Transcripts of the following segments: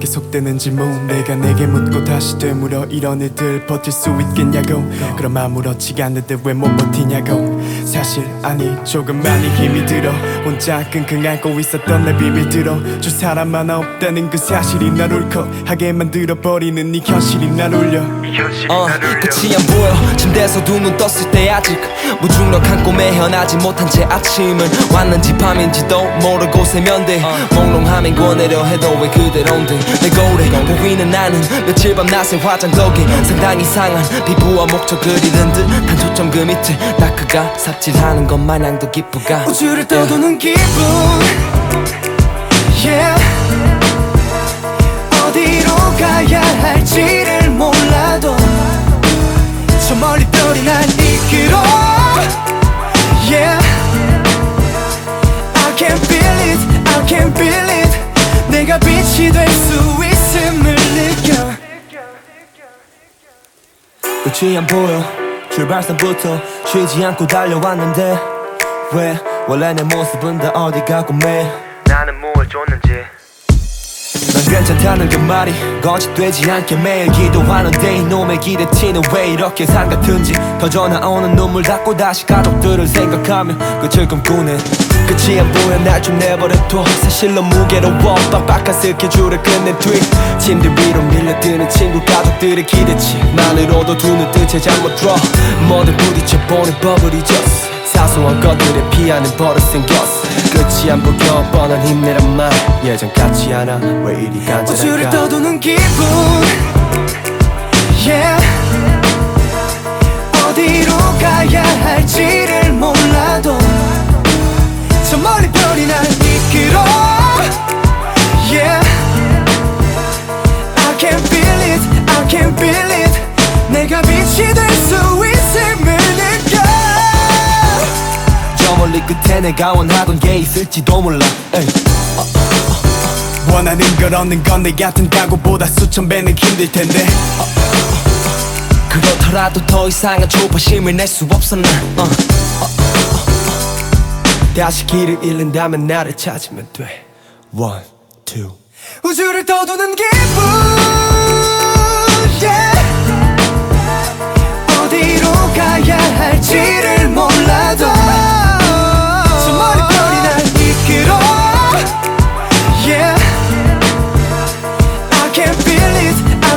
계속되는 질문 내가 내게 묻고 다시 되물어 이런 일들 버틸 수 있겠냐고. 그럼 아무렇지가 않는데 왜 못 버티냐고. 사실 아니 조금 많이 힘이 들어. 혼자 끙끙 앓고 있었던 내 비밀 들어줄 사람만 없다는 그 사실이 날 울컥하게 만들어버리는 이 현실이 날 울려. 어, 끝이 안 보여. 침대에서 두 눈 떴을 때 아직 무중력한 꿈에 헤어나지 못한 채 아침은 왔는지 밤인지도 모르고 세면대 몽롱함엔 권하려 해도 왜 그대로인데 내 거울에 보이는 나는 며칠 밤 낮에 화장 덕에 상당히 상한 피부와 목젖을 잃은 듯한 초점 그 밑에 다크가 삽질하는 것 마냥도 기쁘가. 우주를 떠도는 기분. Yeah. 어디로 가야 할지 빛이 될 수 있음을 느껴. 끝이 안 보여. 출발선부터 쉬지 않고 달려왔는데 왜? 원래 내 모습은 다 어디 가고 매? 나는 뭘 줬는지 난 괜찮다는 그 말이 거짓되지 않게 매일 기도하는데 이놈의 기대치는 왜 이렇게 산 같은지 터져 나 오는 눈물 닦고 다시 가족들을 생각하며 끝을 꿈꾸네. 끝이 안 보여 날 좀 내버려둬. 사실 너무 괴로워. 빡빡한 스케줄을 끝낸 뒤 침대 위로 밀려드는 친구 가족들의 기대치만으로도 두 눈 뜬 채 잠못 들어. 뭐든 부딪혀 보는 법을 잊었어 사소한 것들에 피하는 버릇 생겼어 안 보여 뻔한 힘내란 말. 예전 같지 않아. 왜 이리 우주를 간절할까? 떠도는 기분. Yeah. 어디로 가야 할지를 몰라도 저 멀리 별이 날 이끌어 yeah. I can feel it, I can feel it. 내가 빛이 될 수 있음 멀리 끝에 내가 원하던 게 있을지도 몰라. 에이. 원하는 걸 얻는 건 내 같은 각오보다 수천 배는 힘들 텐데. 그렇더라도 더 이상의 조바심을 낼 수 없어 난 어. 다시 길을 잃는다면 나를 찾으면 돼. One, two. 우주를 떠도는 기분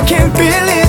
can't feel it.